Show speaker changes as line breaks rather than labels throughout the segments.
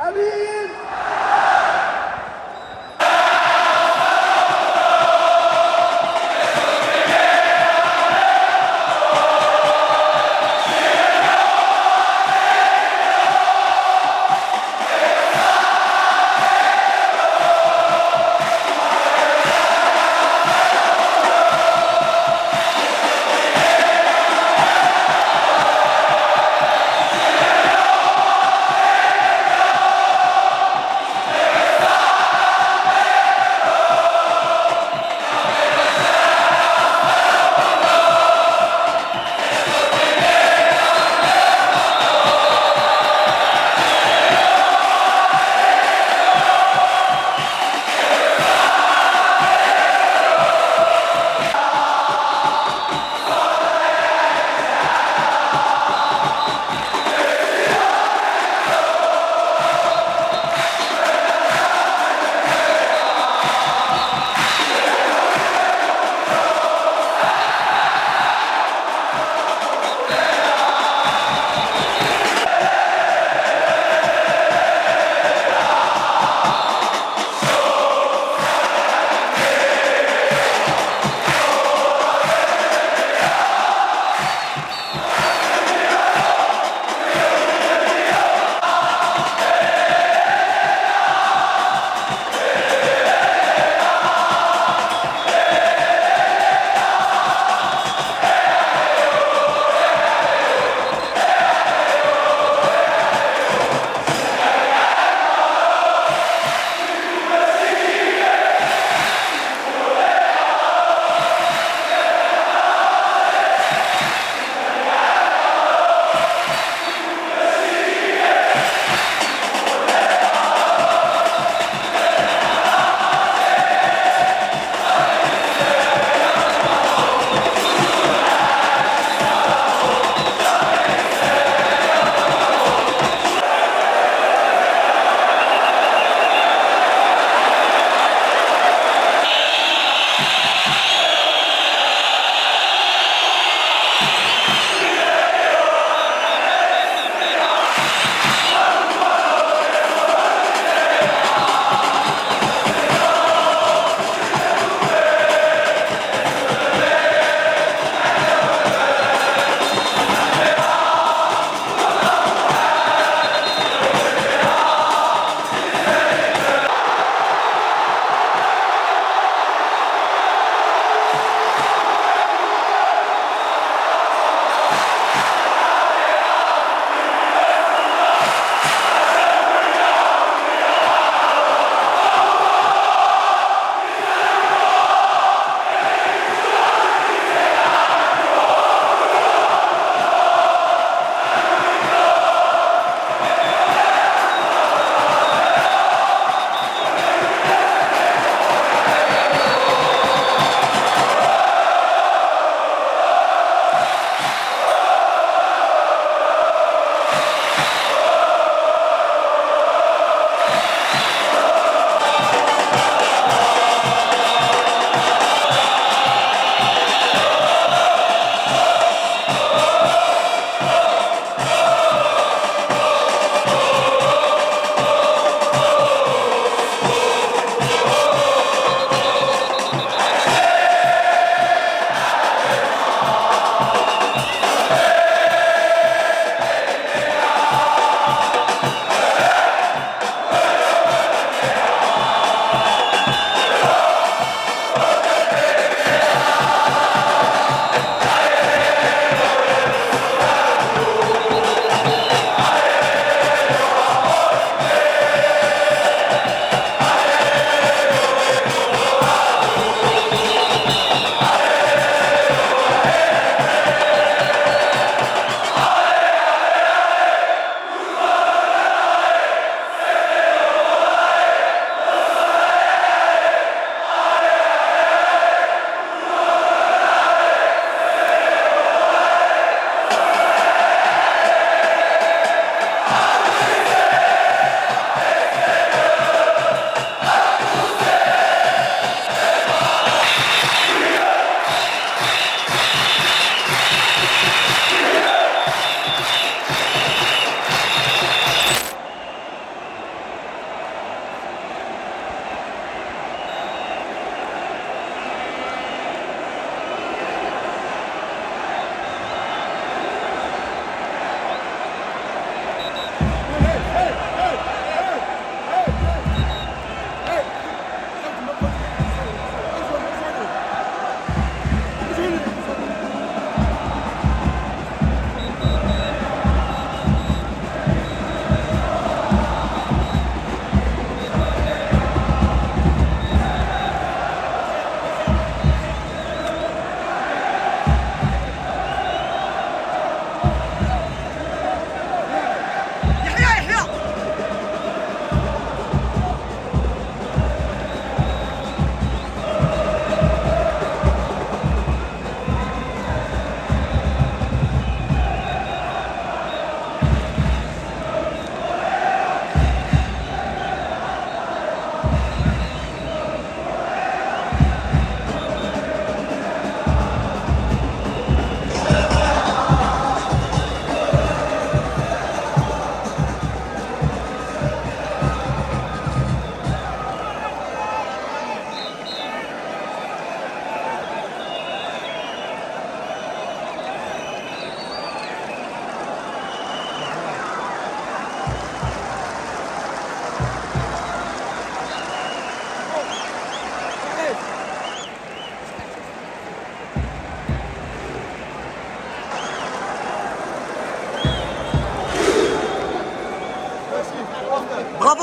Ali!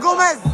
Gómez.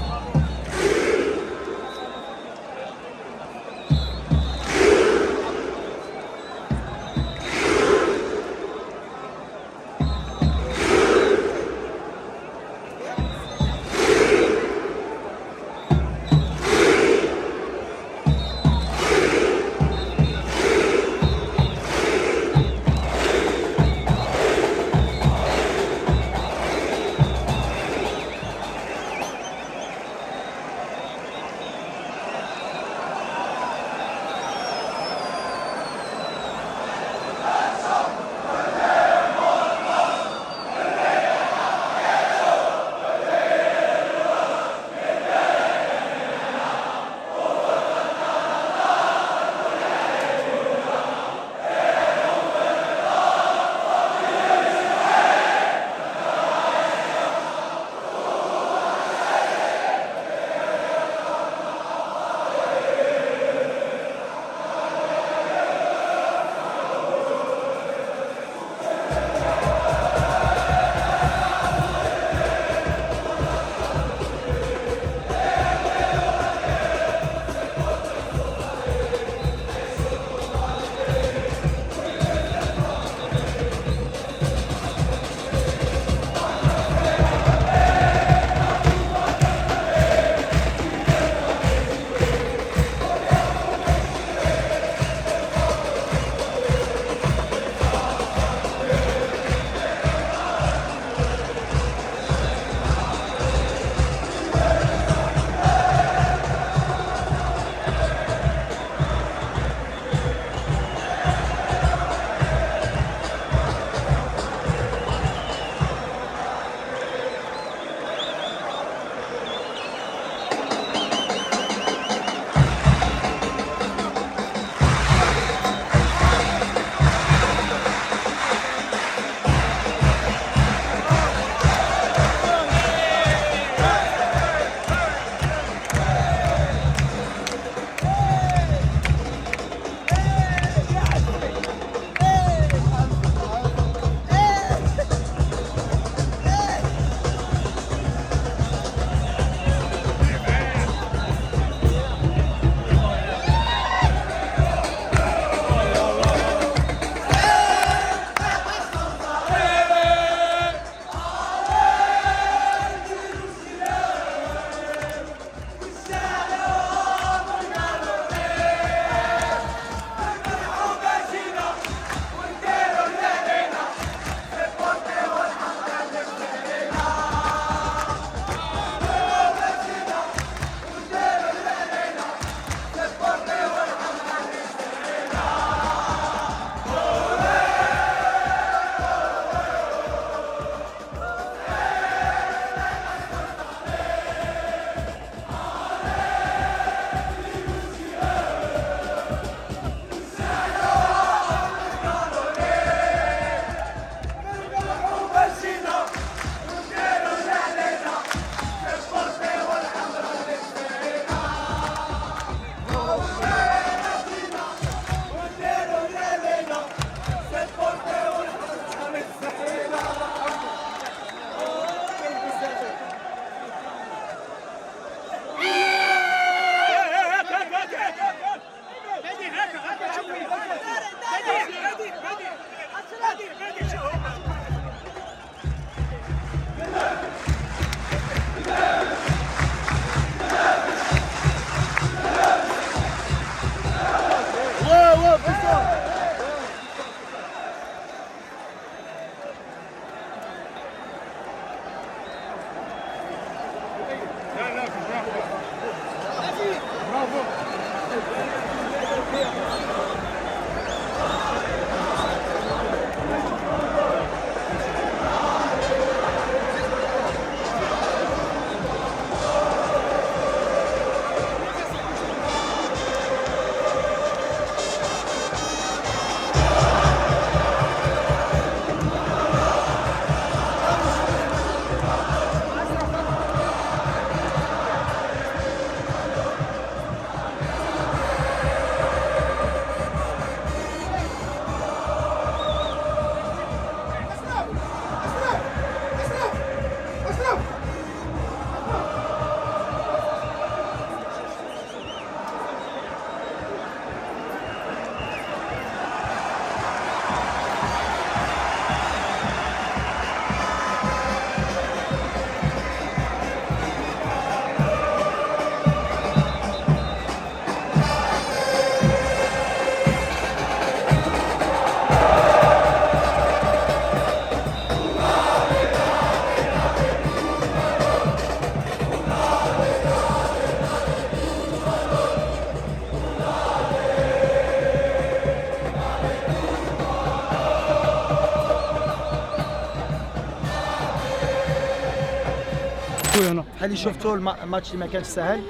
بحال اللي شفتوا الما- الماتش اللي ما كانش سهل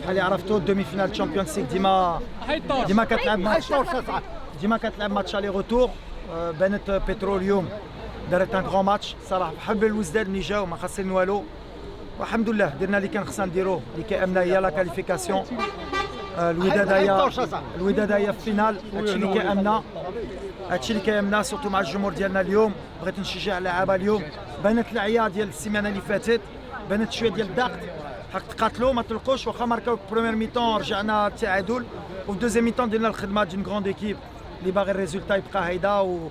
بحال اللي عرفتوا ال demi-finale Champions League ديما ديما كتلعب ماتش. ديما كتلعب ماتش aller-retour آه، بانت بترو اليوم دارت un grand match صراحة حيت الوداد ملي جاو ما خاسرين والو. والحمد لله درنا اللي كان خصنا نديروه اللي كيهمنا هي la qualification آه، الوداد هي الوداد هي في ال finale هادشي اللي كيهمنا هادشي اللي كيهمنا surtout مع الجمهور ديالنا اليوم. بغيت نشجع اللعابه اليوم. بانت العيا ديال السيمانة اللي فاتت. بانت شوية ديال الضغط. حق تقاتلوا ما تلقوش. واخا ماركاو première mi-temps رجعنا التعادل وفي deuxième mi-temps درنا الخدمة ديال grande équipe اللي باغي ال résultat يبقى هيدا و...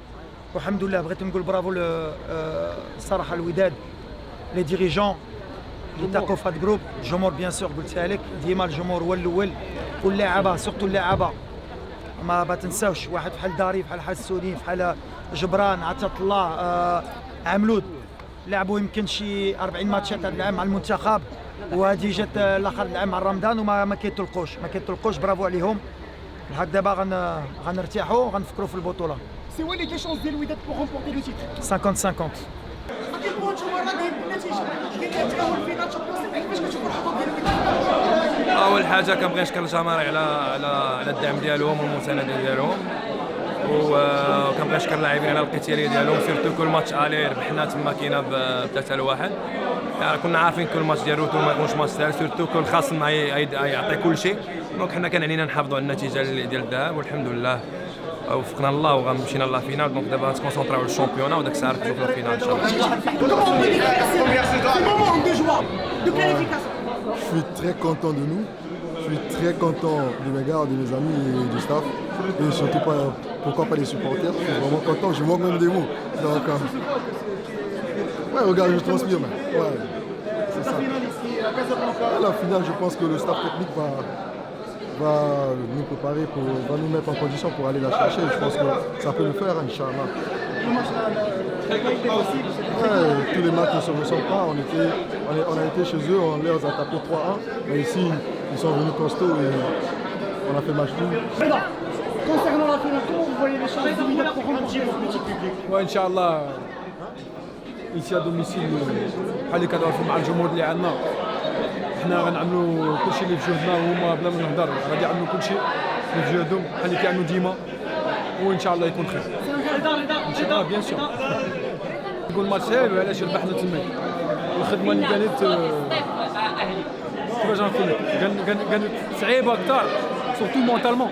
والحمد لله بغيت نقول برافو ل- آه، الصراحه الوداد les dirigeants اللي تاقوا في هذا ال groupe الجمهور bien sûr قلتها لك. ديما الجمهور هو الأول. واللاعبة surtout اللاعبة. ما ما تنساوش. واحد بحال داري بحال حسوني بحال جبران عطات الله آه عملود. لعبوا يمكن شي 40 ماتشات هذا العام مع المنتخب وهذه جات الآخر العام مع رمضان وما ما كيتلقوش ما كيتلقوش. برافو عليهم. لحد دابا غن غنرتاحوا غنفكروا في
البطولة. Où les deux chances ديال الوداد pour remporter le titre
50 50
كيف نشوفوا راضيين بالنتيجه كاين تاهل finale Champions League كيفاش كتشوفوا الحظوظ ديال الوداد
أول حاجة كنبغي نشكر الجماهير على على على الدعم ديالهم والمساندة ديالهم. وكنبغي نشكر اللاعبين على القتاليه ديالهم surtout كل ماتش aller ربحنا تما كاينة ب 3 لواحد يعني كنا عارفين كل ماتش ديال retour ما يكونش ماتش سهل surtout كل ي- يعطي كل شيء donc حنا كان علينا نحافظوا على النتيجة ديال الذهاب والحمد لله وفقنا الله وغنمشينا la finale donc دابا نتكونسونطراو على ال championnat وداك الساعة نركزوا في la finale إن شاء الله
Je suis très content de nous. Je suis très content de mes gars, de mes amis et du staff. Et surtout, pas, pourquoi pas des supporters. Je suis vraiment content. Je manque même des mots. Donc, euh, ouais, regarde, je transpire. Ouais, c'est ça. À la finale, je pense que le staff technique va, va nous préparer, pour, va nous mettre en condition pour aller la chercher. Je pense que ça peut le faire, Inch'Allah. Tous les matchs ne se ressemblent pas. On, était, on, a été chez eux, on les a tapé 3-1. Mais ici, ils sont venus costauds et on a fait match nul.
Concernant la finale, les pour le
وان شاء الله et à domicile بحال اللي كنعرفوا مع الجمهور اللي عندنا حنا غنعملوا كل شيء اللي في جهدنا وهما بلا ما نهضر غادي يعملوا كل شيء اللي في جهدهم بحال اللي كيعملوا ديما وان شاء الله يكون خير ان شاء الله bien sûr يكون ماتش سهل وعلاش ربحنا تماك الخدمه اللي كانت كيفاش نقول لك كان- كان- كانت صعيبه أكثر surtout mentalement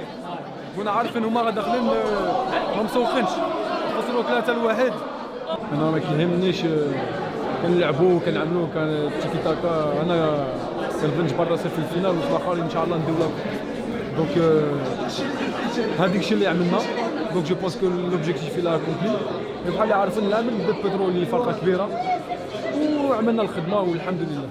كنا عارفين هما داخلين آه، ما مسوقينش. خسروا ثلاثة لواحد أنا ما كيهمنيش آه، كنلعبوا كنعملوا كان تيكي تاكا. أنا نجبر راسي في ال finale وفي الاخرين إن شاء الله ندير donc آه، هذيك الشيء اللي عملنا. donc je pense que l'objectif est accompli بحال اللي عارفين العمل ضد بترو اللي فرقه كبيرة. وعملنا الخدمة والحمد لله.